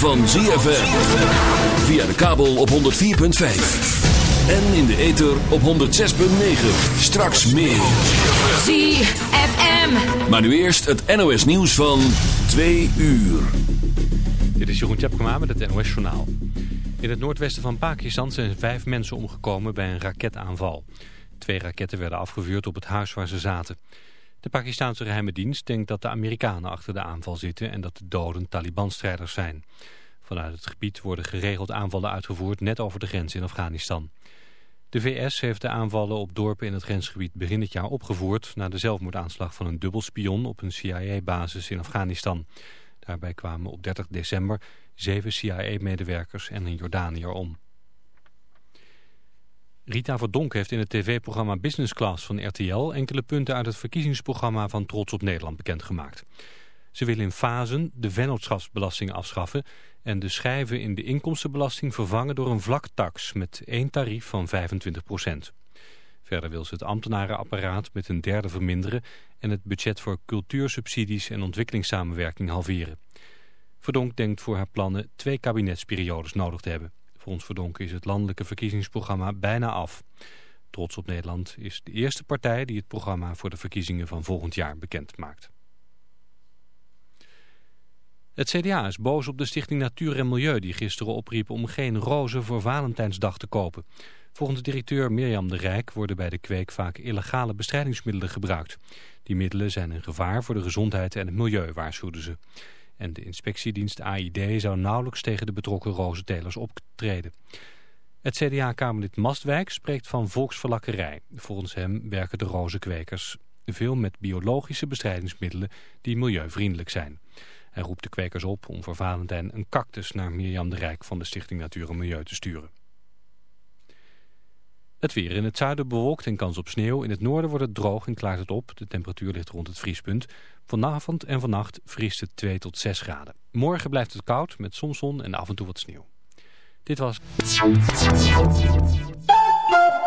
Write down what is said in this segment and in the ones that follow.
van ZFM. Via de kabel op 104.5. En in de ether op 106.9. Straks meer. ZFM. Maar nu eerst het NOS nieuws van 2 uur. Dit is Jeroen Tjepkema met het NOS Journaal. In het noordwesten van Pakistan zijn vijf mensen omgekomen bij een raketaanval. Twee raketten werden afgevuurd op het huis waar ze zaten. De Pakistanse geheime dienst denkt dat de Amerikanen achter de aanval zitten... en dat de doden Taliban-strijders zijn. Vanuit het gebied worden geregeld aanvallen uitgevoerd net over de grens in Afghanistan. De VS heeft de aanvallen op dorpen in het grensgebied begin dit jaar opgevoerd... na de zelfmoordaanslag van een dubbelspion op een CIA-basis in Afghanistan. Daarbij kwamen op 30 december zeven CIA-medewerkers en een Jordaniër om. Rita Verdonk heeft in het tv-programma Business Class van RTL... enkele punten uit het verkiezingsprogramma van Trots op Nederland bekendgemaakt. Ze wil in fasen de vennootschapsbelasting afschaffen... en de schijven in de inkomstenbelasting vervangen door een vlaktax... met één tarief van 25 procent. Verder wil ze het ambtenarenapparaat met een derde verminderen... en het budget voor cultuursubsidies en ontwikkelingssamenwerking halveren. Verdonk denkt voor haar plannen twee kabinetsperiodes nodig te hebben. Volgens Verdonk is het landelijke verkiezingsprogramma bijna af. Trots op Nederland is de eerste partij die het programma voor de verkiezingen van volgend jaar bekend maakt. Het CDA is boos op de Stichting Natuur en Milieu die gisteren opriep om geen rozen voor Valentijnsdag te kopen. Volgens directeur Mirjam de Rijk worden bij de kweek vaak illegale bestrijdingsmiddelen gebruikt. Die middelen zijn een gevaar voor de gezondheid en het milieu, waarschuwden ze. En de inspectiedienst AID zou nauwelijks tegen de betrokken rozentelers optreden. Het CDA-kamerlid Mastwijk spreekt van volksverlakkerij. Volgens hem werken de rozenkwekers veel met biologische bestrijdingsmiddelen die milieuvriendelijk zijn. Hij roept de kwekers op om voor Valentijn een cactus naar Mirjam de Rijk van de Stichting Natuur en Milieu te sturen. Het weer in het zuiden bewolkt en kans op sneeuw. In het noorden wordt het droog en klaart het op. De temperatuur ligt rond het vriespunt. Vanavond en vannacht vriest het 2 tot 6 graden. Morgen blijft het koud met soms zon en af en toe wat sneeuw. Dit was...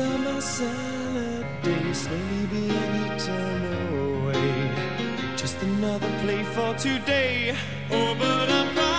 Are salad days, slowly being eaten away. Just another play for today. Oh, but I'm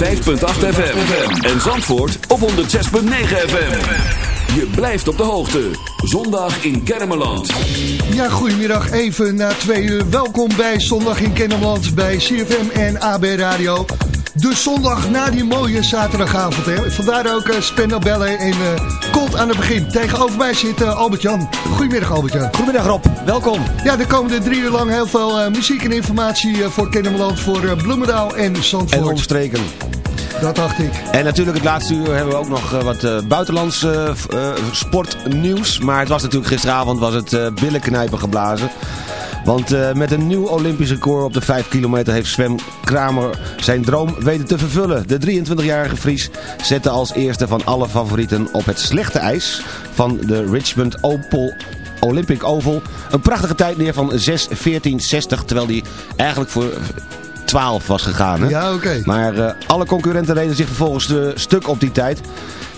5.8 FM. En Zandvoort op 106.9 FM. Je blijft op de hoogte. Zondag in Kennemerland. Ja, goedemiddag. Even na twee uur. Welkom bij Zondag in Kennemerland bij CFM en AB Radio. De zondag na die mooie zaterdagavond. Hè. Vandaar ook eh, uh, Bellen en uh, Colt aan het begin. Tegenover mij zit eh, Albert-Jan. Goedemiddag Albert-Jan. Goedemiddag Rob, welkom. Ja, de komende drie uur lang heel veel muziek en informatie voor Kennemerland, voor Bloemendaal en Zandvoort. En omstreken. Dat dacht ik. En natuurlijk het laatste uur hebben we ook nog uh, wat uh, buitenlands uh, sportnieuws. Maar het was natuurlijk gisteravond was het billenknijpen geblazen. Want met een nieuw Olympisch record op de 5 kilometer heeft Sven Kramer zijn droom weten te vervullen. De 23-jarige Fries zette als eerste van alle favorieten op het slechte ijs van de Richmond Opel Olympic Oval een prachtige tijd neer van 6.14.60. Terwijl hij eigenlijk voor 12 was gegaan. Hè? Ja, oké. Maar eh, alle concurrenten reden zich vervolgens de stuk op die tijd.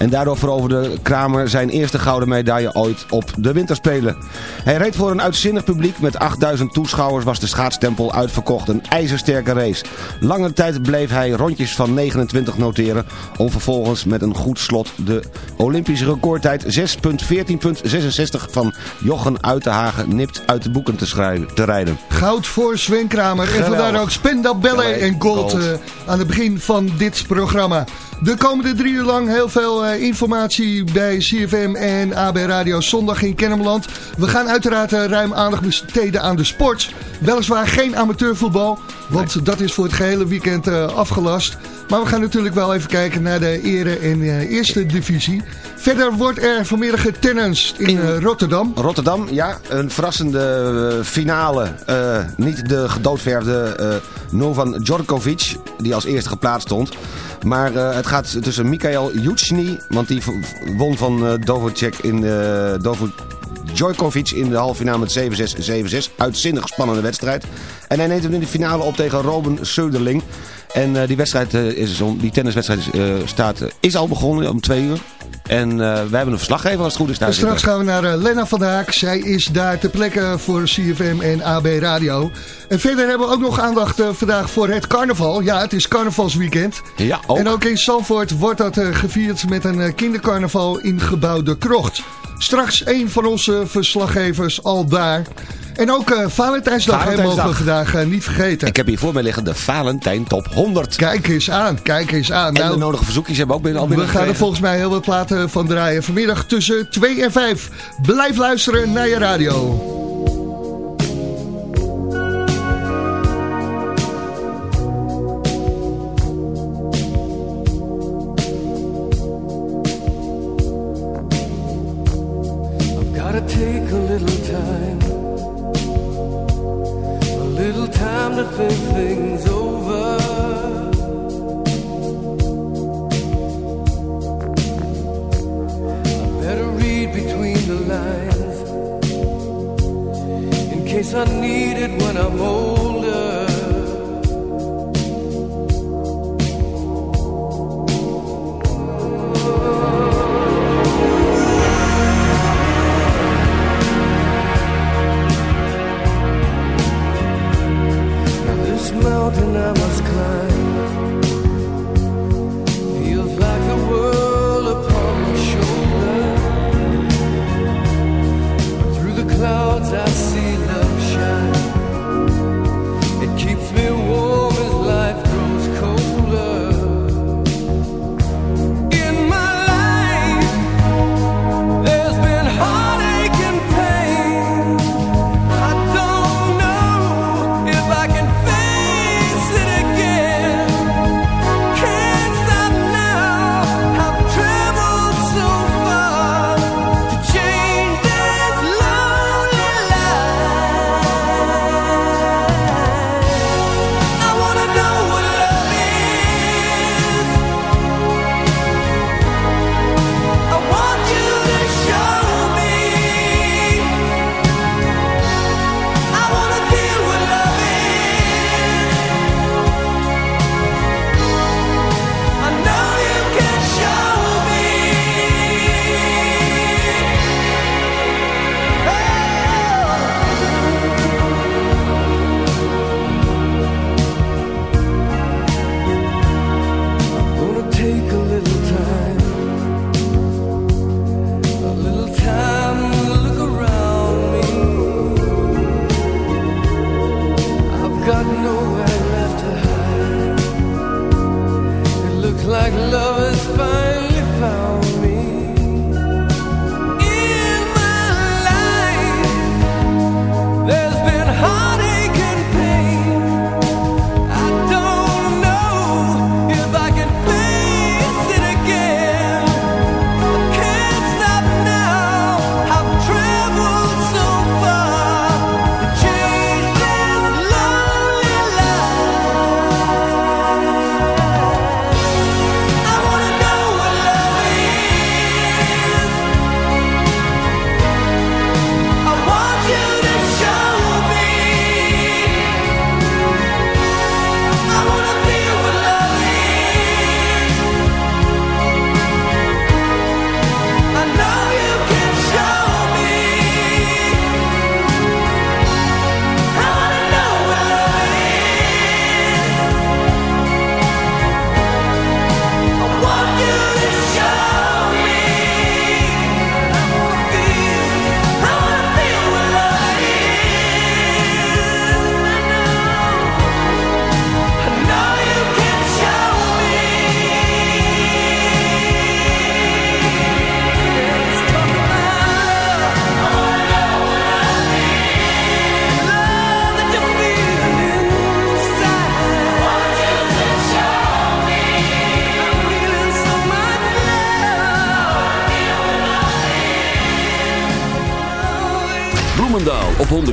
En daardoor veroverde Kramer zijn eerste gouden medaille ooit op de winterspelen. Hij reed voor een uitzinnig publiek. Met 8000 toeschouwers was de schaatstempel uitverkocht. Een ijzersterke race. Lange tijd bleef hij rondjes van 29 noteren. Om vervolgens met een goed slot de Olympische recordtijd 6.14.66 van Jochen Uitenhagen nipt uit de boeken te, schrijven, te rijden. Goud voor Sven Kramer. En vandaar ook Spendab Ballet en Gold, Gold. eh, aan het begin van dit programma. De komende drie uur lang heel veel eh, informatie bij CFM en AB Radio Zondag in Kennemerland. We gaan uiteraard eh, ruim aandacht besteden aan de sport. Weliswaar geen amateurvoetbal, want dat is voor het gehele weekend eh, afgelast. Maar we gaan natuurlijk wel even kijken naar de ere- en eh, eerste divisie. Verder wordt er vanmiddag getennist in eh, Rotterdam. Rotterdam, ja, een verrassende finale. Niet de gedoodverfde eh Novan Djokovic, die als eerste geplaatst stond. Maar het gaat tussen Mikael Juchny, want die won van eh Dovocek in eh Dovo Djokovic in de halve finale met 7-6, 7-6. Uitzinnig spannende wedstrijd. En hij neemt hem in de finale op tegen Robin Söderling. En eh, die wedstrijd eh, is om, die tenniswedstrijd is, eh, staat, is al begonnen om twee uur. En wij hebben een verslaggever als het goed is daar En straks gaan we naar Lena van der Haak. Zij is daar ter plekke voor CFM en AB Radio. En verder hebben we ook nog aandacht vandaag voor het carnaval. Ja, het is carnavalsweekend. Ja, ook. En ook in Zandvoort wordt dat gevierd met een kindercarnaval in gebouw De Krocht. Straks een van onze verslaggevers al daar. En ook eh, Valentijnsdag, mogen we vandaag eh, niet vergeten. Ik heb hier voor mij liggen de Valentijn Top 100. Kijk eens aan, kijk eens aan. En Nou, de nodige verzoekjes hebben we ook binnen, al we gaan er volgens mij heel wat platen van draaien. Vanmiddag tussen 2 en 5. Blijf luisteren naar je radio.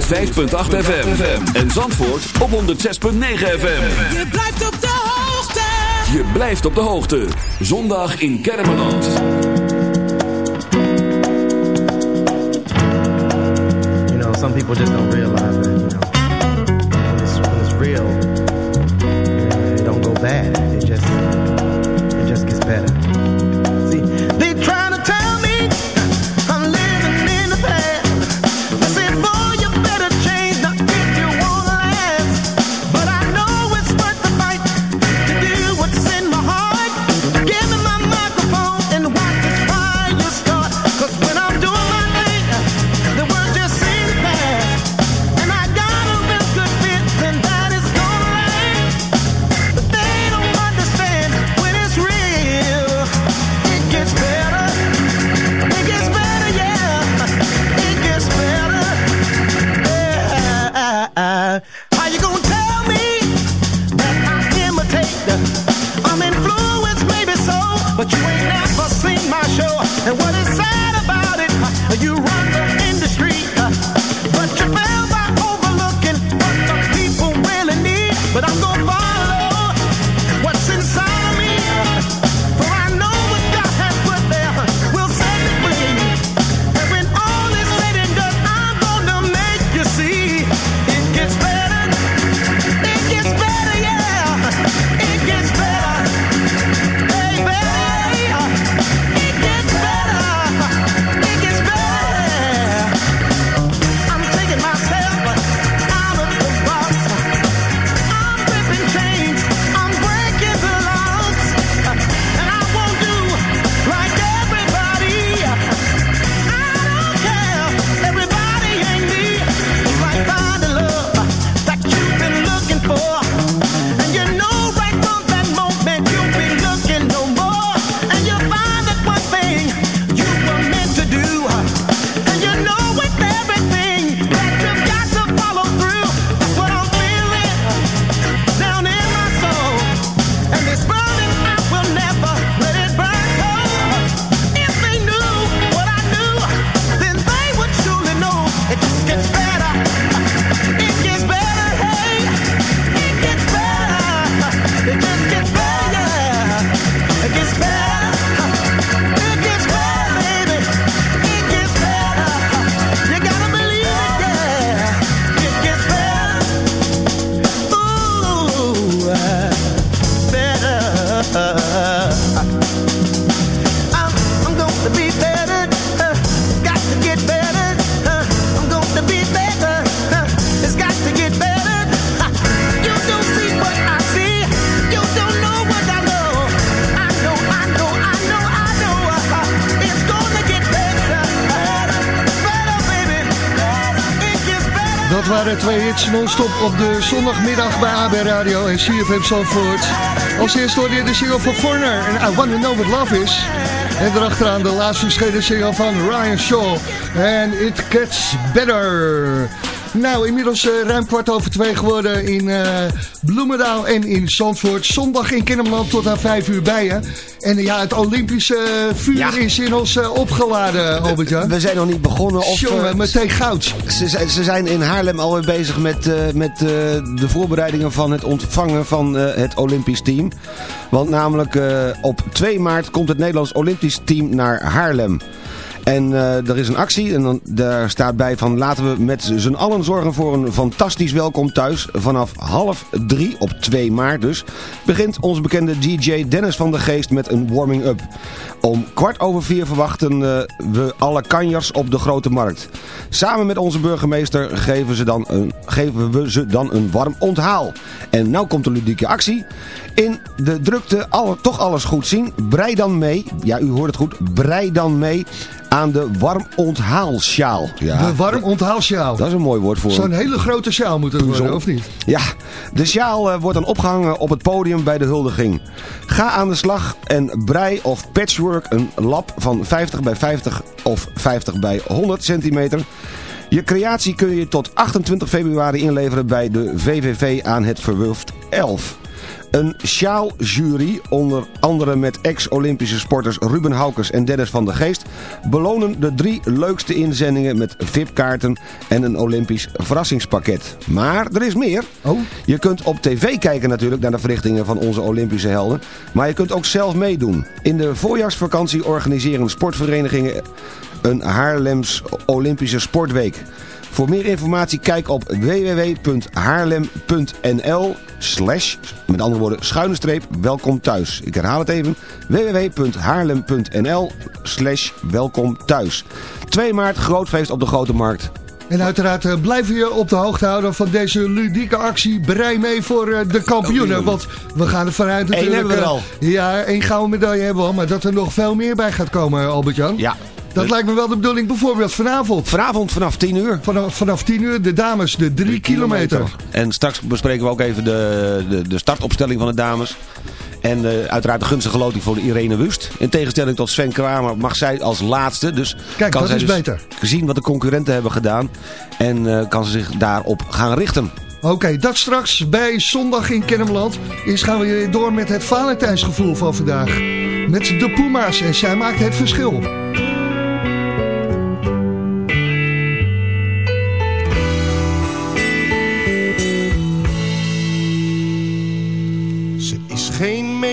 105.8 FM. En Zandvoort op 106.9 FM. Je blijft op de hoogte. Je blijft op de hoogte. Zondag in Kermeland. You know, some people just don't realize that, you know, when it's, when it's real, seen my show. And what is sad about it, you run waren twee hits non-stop op de zondagmiddag bij AB Radio en CFM Zandvoort. Als eerste hoorde je de single van Foreigner en I Wanna Know What Love Is. En daarachteraan de laatst verschenen single van Ryan Shaw. En It Gets Better. Nou, inmiddels eh, ruim kwart over twee geworden in eh, Bloemendaal en in Zandvoort. Zondag in Kinderland tot aan vijf uur bij je. En eh, ja, het Olympische vuur Ja. is in ons opgeladen, Albert-Jan. We zijn nog niet begonnen. Of, Jongen, meteen goud. Ze, zijn- ze zijn in Haarlem alweer bezig met, met de voorbereidingen van het ontvangen van het Olympisch team. Want namelijk op 2 maart komt het Nederlands Olympisch team naar Haarlem. En eh, er is een actie en dan, daar staat bij van laten we met z'n allen zorgen voor een fantastisch welkom thuis. Vanaf half drie op 2 maart dus begint onze bekende DJ Dennis van der Geest met een warming-up. Om kwart over vier verwachten eh, we alle kanjers op de Grote Markt. Samen met onze burgemeester geven, ze dan een, geven we ze dan een warm onthaal. En nou komt de ludieke actie. In de drukte alle, toch alles goed zien. Brei dan mee, ja u hoort het goed, brei dan mee aan de warm onthaalsjaal. Ja, De warm onthaalsjaal. dat is een mooi woord voor Zo'n hele grote sjaal moet het worden, of niet? Ja, de sjaal eh, wordt dan opgehangen op het podium bij de huldiging. Ga aan de slag en brei of patchwork een lap van 50 bij 50 of 50 bij 100 centimeter. Je creatie kun je tot 28 februari inleveren bij de VVV aan het Verwulft 11. Een sjaaljury, onder andere met ex-Olympische sporters Ruben Haukes en Dennis van der Geest, belonen de drie leukste inzendingen met VIP-kaarten en een Olympisch verrassingspakket. Maar er is meer. Oh. Je kunt op tv kijken natuurlijk naar de verrichtingen van onze Olympische helden, maar je kunt ook zelf meedoen. In de voorjaarsvakantie organiseren sportverenigingen een Haarlems Olympische Sportweek. Voor meer informatie kijk op www.haarlem.nl slash, met andere woorden, schuine streep, welkom thuis. Ik herhaal het even, www.haarlem.nl slash welkom thuis. 2 maart, groot feest op de Grote Markt. En uiteraard uh, blijven je op de hoogte houden van deze ludieke actie. Berei mee voor uh, de kampioenen. Want we gaan er vanuit natuurlijk... Eén hebben we er al. Ja, één gouden medaille hebben we al. Maar dat er nog veel meer bij gaat komen, Albert-Jan. Ja. Dat Dus- lijkt me wel de bedoeling bijvoorbeeld vanavond. Vanavond vanaf 10 uur. Vanaf, vanaf 10 uur de dames, de 3 kilometer. En straks bespreken we ook even de, de, de startopstelling van de dames. En uh, uiteraard de gunstige loting voor de Irene Wust. In tegenstelling tot Sven Kramer mag zij als laatste. Dus Kijk, kan dat zij is dus beter. zien wat de concurrenten hebben gedaan. En uh, kan ze zich daarop gaan richten. Oké, okay, dat straks bij Zondag in Kennemerland. Eerst gaan we door met het Valentijnsgevoel van vandaag. Met de Puma's en zij maakt het verschil.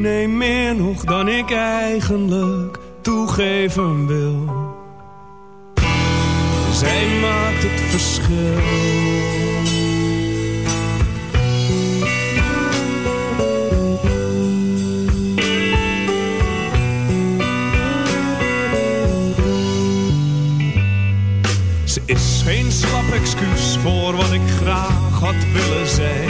Nee, meer nog dan ik eigenlijk toegeven wil. Zij maakt het verschil. Is geen slap excuus voor wat ik graag had willen zijn.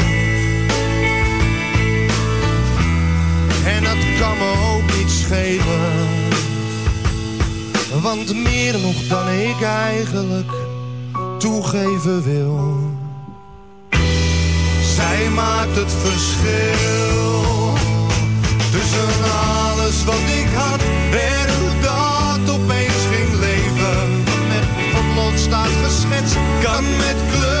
En dat kan me ook niet schelen. Want meer nog dan ik eigenlijk toegeven wil. Zij maakt het verschil. Tussen alles wat ik had en hoe dat opeens ging leven. Met potlood staat geschetst, kan met kleur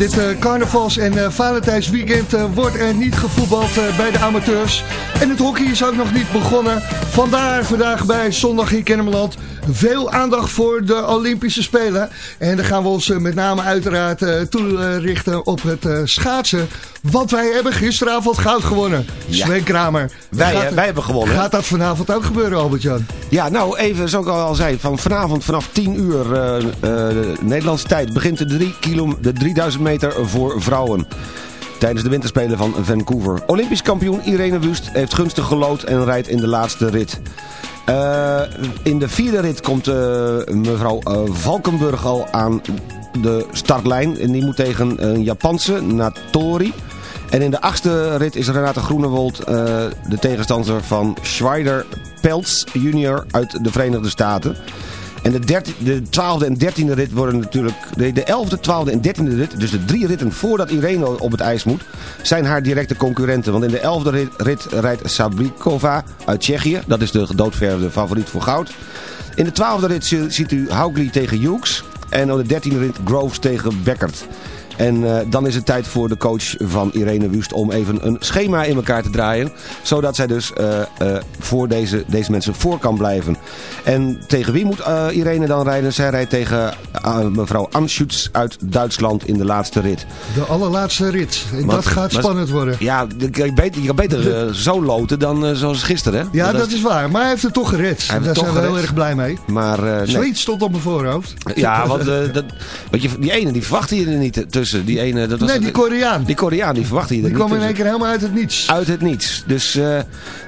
dit eh, carnavals- en eh, Valentijnsweekend eh, wordt er niet gevoetbald bij de amateurs. En het hockey is ook nog niet begonnen. Vandaar vandaag bij Zondag in Kennemerland veel aandacht voor de Olympische Spelen. En daar gaan we ons eh, met name uiteraard eh, toelichten op het eh, schaatsen. Want wij hebben gisteravond goud gewonnen. Sven Kramer. Wij, wij hebben gewonnen. Gaat dat vanavond ook gebeuren, Albert-Jan? Ja, nou even zoals ik al zei. Van vanavond vanaf 10 uur Nederlandse tijd begint de, 3 kilo, de 3000 meter voor vrouwen tijdens de winterspelen van Vancouver. Olympisch kampioen Irene Wust heeft gunstig gelood en rijdt in de laatste rit. Eh, in de vierde rit komt eh, mevrouw eh, Valkenburg al aan de startlijn. En die moet tegen een Japanse, Natori. En in de achtste rit is Renate Groenewold de tegenstander van Schweider Peltz junior uit de Verenigde Staten. En de, derti- de 12e en 13e rit worden natuurlijk... De, de 11e, 12e en 13e rit, dus de drie ritten voordat Irene op het ijs moet... zijn haar directe concurrenten. Want in de 11e rit, rijdt Sablikova uit Tsjechië. Dat is de gedoodverfde favoriet voor goud. In de 12e rit zi- ziet u Haugli tegen Hughes. En op de 13e rit Groves tegen Beckert. En eh, dan is het tijd voor de coach van Irene Wust om even een schema in elkaar te draaien. Zodat zij dus eh, eh, voor deze, deze mensen voor kan blijven. En tegen wie moet Irene dan rijden? Zij rijdt tegen mevrouw Anschutz uit Duitsland in de laatste rit. De allerlaatste rit. En Maar- dat gaat maar- spannend worden. Ja, je kan beter, je kan beter zo loten dan zoals gisteren. Hè? Ja, dat is waar. Maar hij heeft het toch gered. Daar zijn we heel erg blij mee. Maar, nee. Stond op mijn voorhoofd. Ja, want dat, je, die ene die verwachtte je er niet tussen. Die ene, dat was Nee, die Koreaan. Die Koreaan, die verwachtte je Die kwam in één keer helemaal uit het niets. Uit het niets. Dus eh,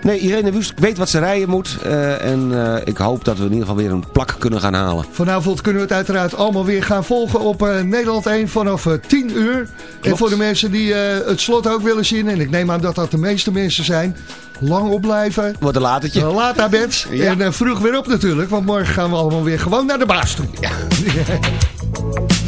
nee, Irene Wust weet wat ze rijden moet. eh, en eh, ik hoop dat we in ieder geval weer een plak kunnen gaan halen. Vanavond kunnen we het uiteraard allemaal weer gaan volgen op Nederland 1 vanaf eh, 10 uur. En voor de mensen die het slot ook willen zien, en ik neem aan dat dat de meeste mensen zijn, lang opblijven. Wordt een latertje. Laat naar bed. Ja. En vroeg weer op natuurlijk, want morgen gaan we allemaal weer gewoon naar de baas toe. They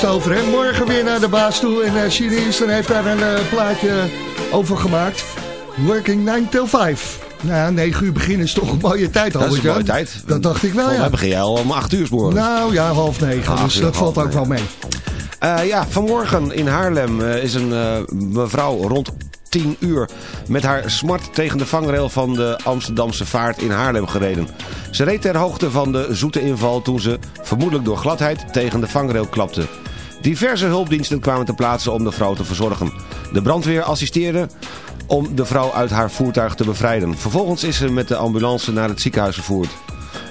juist over. Hè. Morgen weer naar de baas toe. En uh, Siri heeft daar een eh, plaatje over gemaakt. Working 9 till 5. Nou ja, 9 uur beginnen is toch een mooie tijd, Dat is een mooie tijd. Dat dacht ik wel, Volgens ja. mij begin jij al om 8 uur s morgens. Nou ja, half negen. Ah, dus uur, dat valt ook wel mee. Eh, ja, vanmorgen in Haarlem eh, is een eh, mevrouw rond 10 uur met haar smart tegen de vangrail van de Amsterdamse vaart in Haarlem gereden. Ze reed ter hoogte van de zoete inval toen ze, vermoedelijk door gladheid, tegen de vangrail klapte. Diverse hulpdiensten kwamen ter plaatse om de vrouw te verzorgen. De brandweer assisteerde om de vrouw uit haar voertuig te bevrijden. Vervolgens is ze met de ambulance naar het ziekenhuis vervoerd.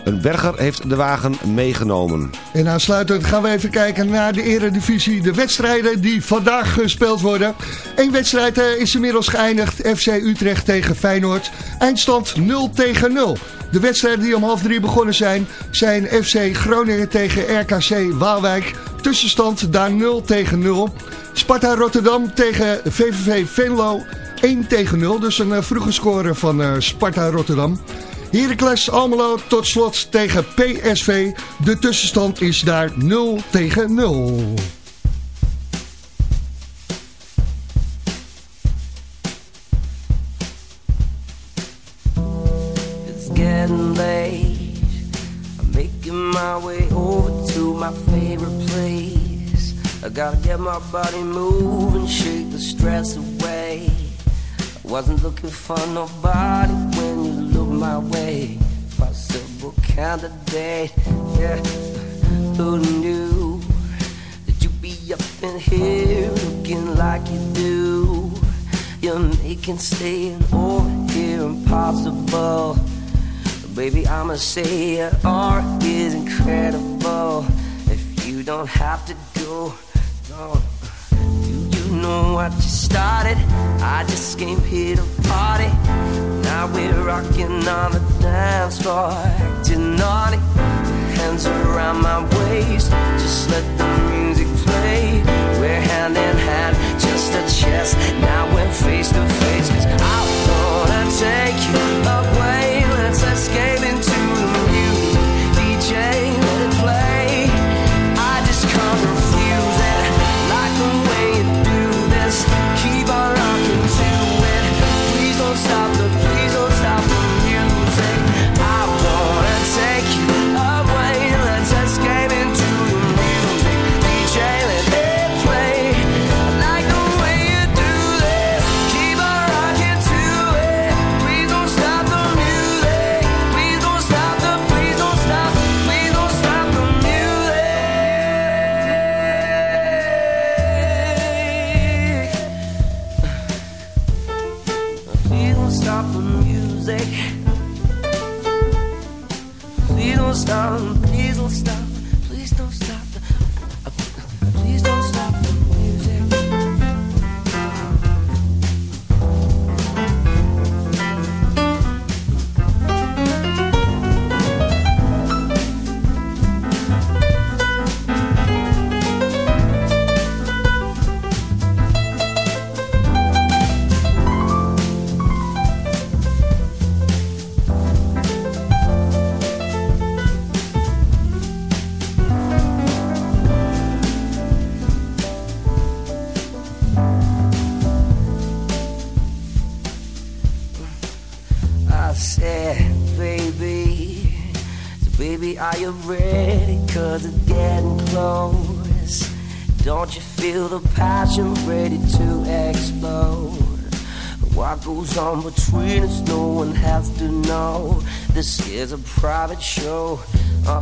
Een berger heeft de wagen meegenomen. En aansluitend gaan we even kijken naar de eredivisie. De wedstrijden die vandaag gespeeld worden. Eén wedstrijd eh, is inmiddels geëindigd. FC Utrecht tegen Feyenoord. Eindstand 0 tegen 0. De wedstrijden die om half drie begonnen zijn... zijn FC Groningen tegen RKC Waalwijk. Tussenstand daar 0 tegen 0. Sparta Rotterdam tegen VVV Venlo 1 tegen 0. Dus een eh, vroege score van eh, Sparta Rotterdam. Heracles Almelo tot slot tegen PSV. De tussenstand is daar 0 tegen 0. It's getting late. I'm making my way over to my favorite place. I gotta get my body moving, shake the stress away. I wasn't looking for nobody my way. Possible candidate, yeah. Who knew that you'd be up in here looking like you do? You're making staying over here impossible. Baby, I'ma say your art is incredible. If you don't have to go, no. Do you know what you started? I just came here to party. Now we're rocking on the dance floor, acting naughty. Hands around my waist, just let the music play. We're hand in hand, just a chest. Now we're face to face, cause I wanna take you away. Let's escape don't stop the music. Please don't stop, please don't stop, on between us, no one has to know. This is a private show. Uh,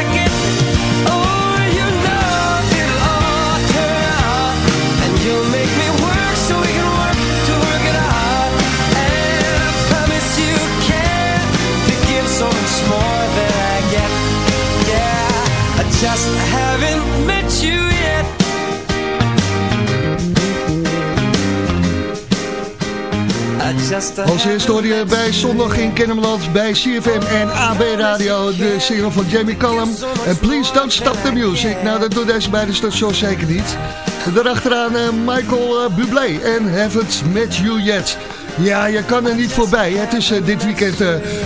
Just haven't met you yet. Als eerste hoor je bij Zondag in Kennemerland bij CFM en AB Radio de single van Jamie Cullum. En Please Don't Stop the Music. Nou, dat doen deze beide stations zeker niet. Daarachteraan eh, Michael eh, Bublé en Haven't Met You Yet. Ja, je kan er niet voorbij. Het is eh, dit weekend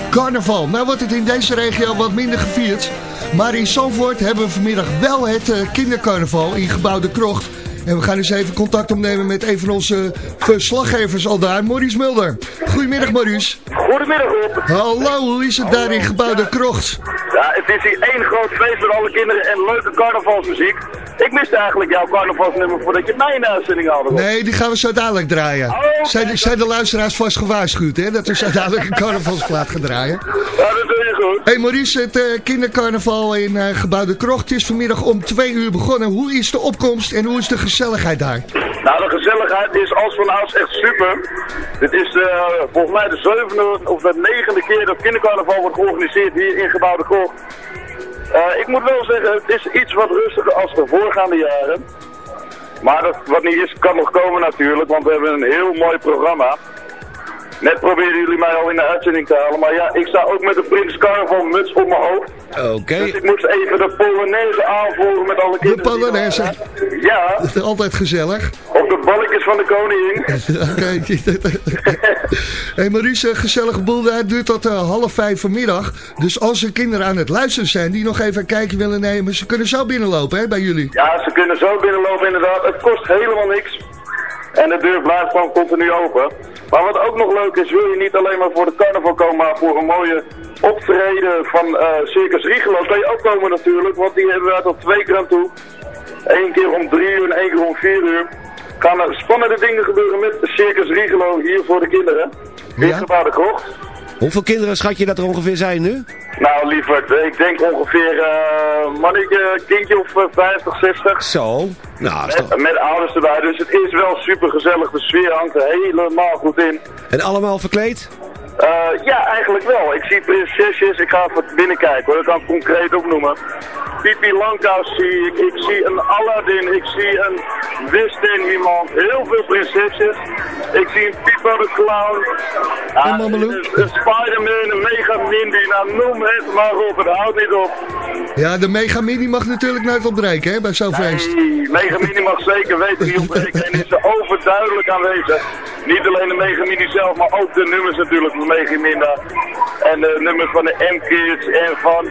carnaval. Nou wordt het in deze regio wat minder gevierd. Maar in Zandvoort hebben we vanmiddag wel het eh, kindercarnaval in gebouw De Krocht. En we gaan eens even contact opnemen met een van onze verslaggevers al daar, Maurice Mulder. Goedemiddag Maurice. Goedemiddag Rob. Hallo, hoe is het daar in gebouw De Krocht? Ja, het is hier één groot feest met alle kinderen en leuke carnavalsmuziek. Ik miste eigenlijk jouw carnavalsnummer voordat je mij in de uitzending had. Nee, die gaan we zo dadelijk draaien. zijn, de, zijn de luisteraars vast gewaarschuwd, hè? Dat we zo dadelijk een carnavalsplaat gaan draaien. Ja, dat doe je goed. Hey Maurice, het eh, kindercarnaval in eh, gebouw De Krocht is vanmiddag om twee uur begonnen. Hoe is de opkomst en hoe is de gezelligheid daar? Nou, de gezelligheid is als van ouds echt super. Dit is eh, volgens mij de zevende of de negende keer dat kindercarnaval wordt georganiseerd hier in gebouw De Krocht. Eh, ik moet wel zeggen, het is iets wat rustiger als de voorgaande jaren. Maar dat, wat niet is, kan nog komen natuurlijk, want we hebben een heel mooi programma. Net probeerden jullie mij al in de uitzending te halen, maar ja, ik sta ook met een Prins Carnaval muts op mijn hoofd. Oké. Dus ik moest even de Polonaise aanvoeren met alle De kinderen. die Polonaise. Ja, Dat is altijd gezellig. op de van de koningin. Oké. hey Maurice, een gezellige boel daar duurt tot eh, half vijf vanmiddag. Dus als er kinderen aan het luisteren zijn die nog even een kijkje willen nemen, ze kunnen zo binnenlopen hè, bij jullie. Ja, ze kunnen zo binnenlopen inderdaad. Het kost helemaal niks. En de deur blijft gewoon continu open. Maar wat ook nog leuk is, wil je niet alleen maar voor de carnaval komen, maar voor een mooie optreden van eh, Circus Riegelo, kan je ook komen natuurlijk, want die hebben we tot twee keer aan toe. Eén keer om drie uur en één keer om vier uur. Gaan er spannende dingen gebeuren met Circus Riegelo hier voor de kinderen. In Ja? de krocht. Hoeveel kinderen schat je dat er ongeveer zijn nu? Nou, lieverd, ik denk ongeveer eh mannetje, kindje of eh, 50, 60. Zo. Nou, is toch... Met, met ouders erbij, dus het is wel super gezellig. De sfeer hangt er helemaal goed in. En allemaal verkleed? Eh, ja, eigenlijk wel. Ik zie prinsesjes, ik ga even binnenkijken hoor, dat kan ik concreet opnoemen. Pipi Langkous zie ik, ik zie een Aladdin, ik zie een Westin iemand, heel veel prinsesjes. Ik zie een Pipo de Clown, Ah, En Mameloe? een, een Spider-Man, een Mega Mindy, nou noem het maar op, het houdt niet op. Ja, de Mega mag natuurlijk nooit ontbreken hè, bij zo'n feest. Nee, Mega mag zeker weten wie ontbreken en is er overduidelijk aanwezig. Niet alleen de Mega zelf, maar ook de nummers natuurlijk van. En de nummers van de M-Kids en van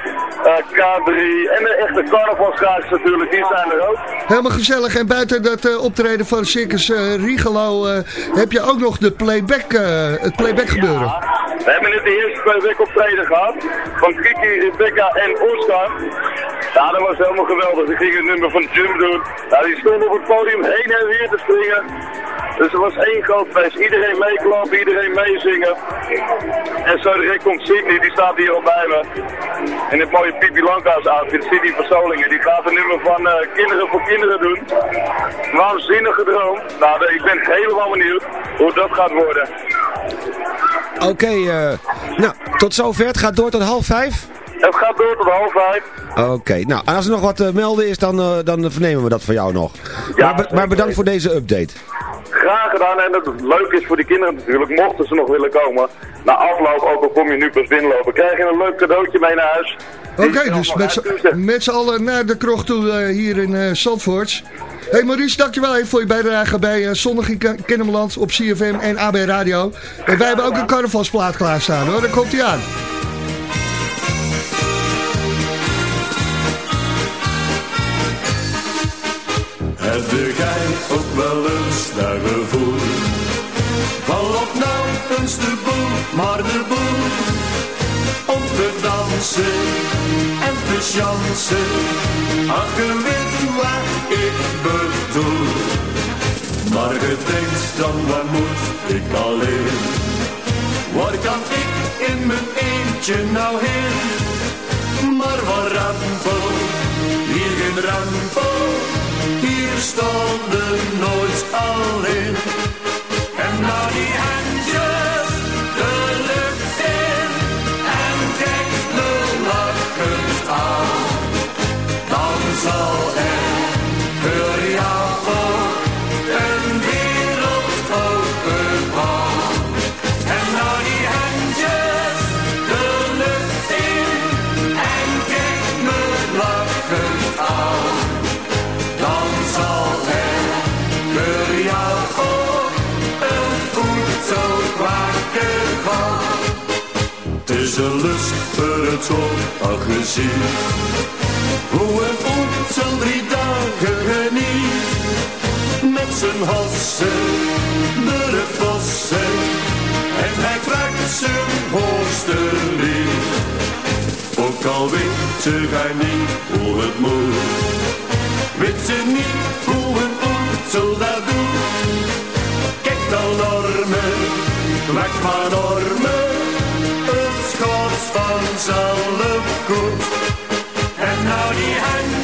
eh, K3 en de echte carnavalschaars natuurlijk, die zijn er ook. Helemaal gezellig. En buiten dat eh, optreden van Circus eh, Riegelo eh, heb je ook nog de playback, het playback gebeuren. We hebben net de eerste weken optreden gehad. Van Kiki, Rebecca en Oscar. Ja, dat was helemaal geweldig. Die gingen het nummer van Jump doen. Ja, die stonden op het podium heen en weer te springen. Dus er was één groot feest. Iedereen meeklappen, iedereen meezingen. En zo direct komt Sidney, die staat hier al bij me. In het mooie Pipi Langhuis outfit, Sidney van Solingen. Die gaat een nummer van eh, Kinderen voor Kinderen doen. Waanzinnige droom. Nou, ik ben helemaal benieuwd hoe dat gaat worden. Oké, eh, nou, tot zover. Het gaat door tot half vijf? Het gaat door tot half vijf. Oké, nou, en als er nog wat te melden is, dan, eh, dan vernemen we dat van jou nog. maar, be- maar bedankt voor deze update. Graag gedaan en dat het leuk is voor die kinderen natuurlijk, mochten ze nog willen komen. Na afloop, ook al kom je nu pas binnenlopen, krijg je een leuk cadeautje mee naar huis. Oké, dus met z'n- allen naar de krocht toe eh, hier in eh Zandvoort. Hey Maurice, dankjewel even voor je bijdrage bij eh, Zondag in Kennemerland op CFM en AB Radio. En wij hebben ook een carnavalsplaat klaarstaan hoor, daar komt hij aan. Heb jij ook wel eens daar gevoel? Val op nou eens de boel, maar de boel. Om te dansen en te chansen. Ach, je weet wat ik bedoel. Maar je denkt dan, waar moet ik alleen? Waar kan ik in mijn eentje nou heen? Maar waar rampel, hier geen rampel. Hier stonden nooit alleen. Is een lust voor het zon al gezien. Hoe een oetel drie dagen geniet. Met zijn hassen, de vossen. En hij krijgt zijn hoogste lied. Ook al weet ze gij niet hoe het moet. Weet ze niet hoe een oetel dat doet. Kijk dan normen, maak maar normen. Vanzelf goed. En nou die handjes,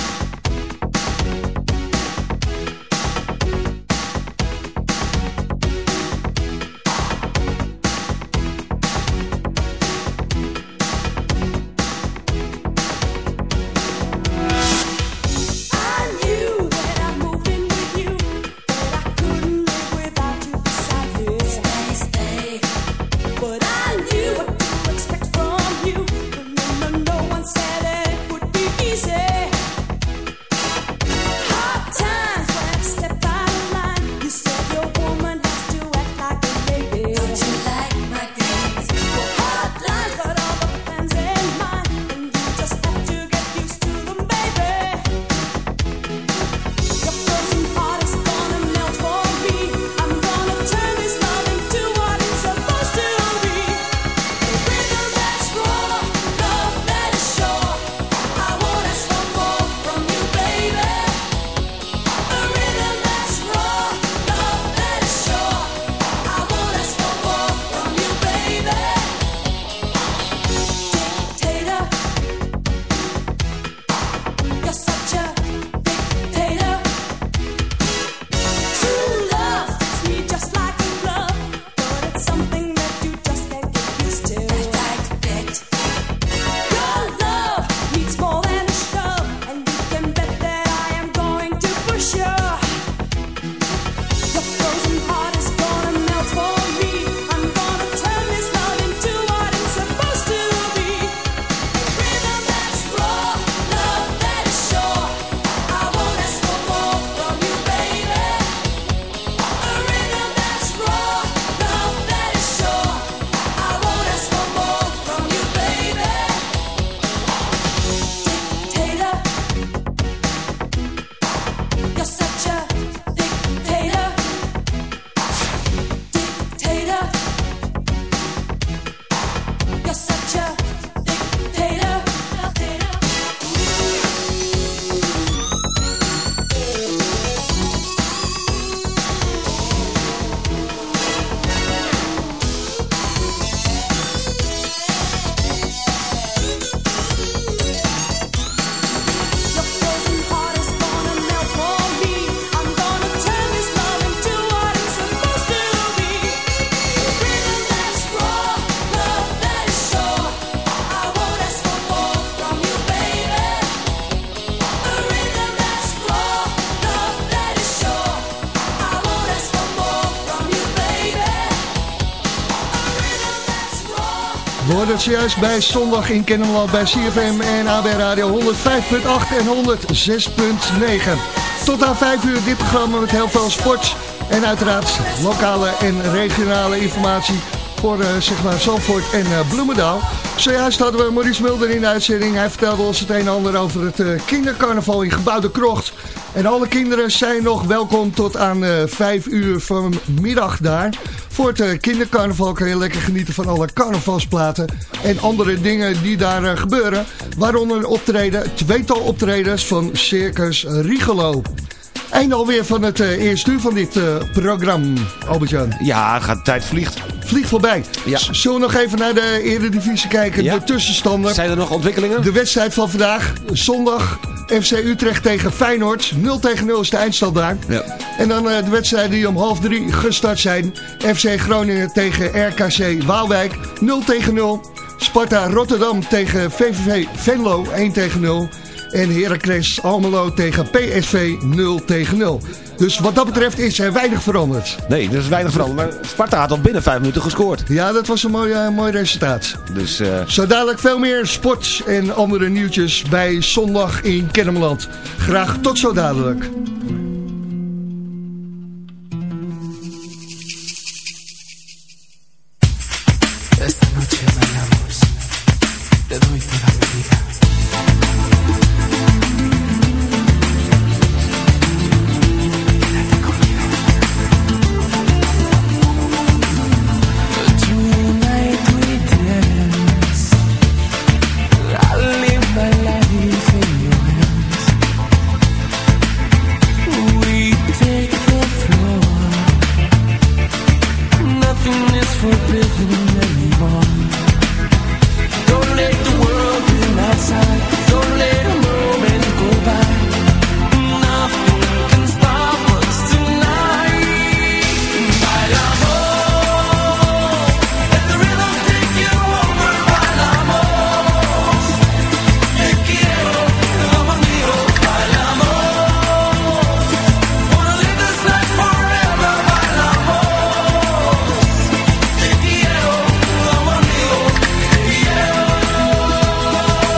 Zojuist bij Zondag in Kennemerland bij CFM en AB Radio 105.8 en 106.9. Tot aan 5 uur dit programma met heel veel sport en uiteraard lokale en regionale informatie voor eh, zeg maar Zandvoort en eh, Bloemendaal. Zojuist hadden we Maurice Mulder in de uitzending. Hij vertelde ons het een en ander over het eh, kindercarnaval in Gebouw de Krocht. En alle kinderen zijn nog welkom tot aan eh 5 uur vanmiddag daar. Voor het kindercarnaval kan je lekker genieten van alle carnavalsplaten en andere dingen die daar eh, gebeuren. Waaronder een optreden, tweetal optredens van Circus Rigolo. Einde alweer van het eh, eerste uur van dit eh, programma, Albert-Jan. Ja, gaat de tijd vliegt. Vliegt voorbij. Ja. Zullen we nog even naar de Eredivisie kijken? Ja. De tussenstander. Zijn er nog ontwikkelingen? De wedstrijd van vandaag, zondag, FC Utrecht tegen Feyenoord. 0 tegen 0 is de eindstand daar. Ja. En dan de wedstrijden die om half drie gestart zijn. FC Groningen tegen RKC Waalwijk, 0 tegen 0. Sparta Rotterdam tegen VVV Venlo, 1 tegen 0. En Heracles Almelo tegen PSV 0 tegen 0. Dus wat dat betreft is er weinig veranderd. Nee, er is weinig veranderd. Maar Sparta had al binnen vijf minuten gescoord. Ja, dat was een mooi, mooi resultaat. Dus eh, Zo dadelijk veel meer sport en andere nieuwtjes bij Zondag in Kennemerland. Graag tot zo dadelijk.